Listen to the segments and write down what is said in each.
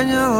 extraña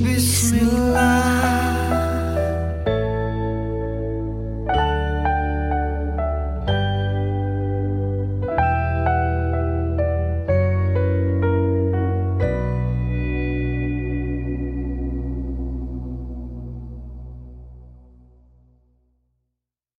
Bismillah.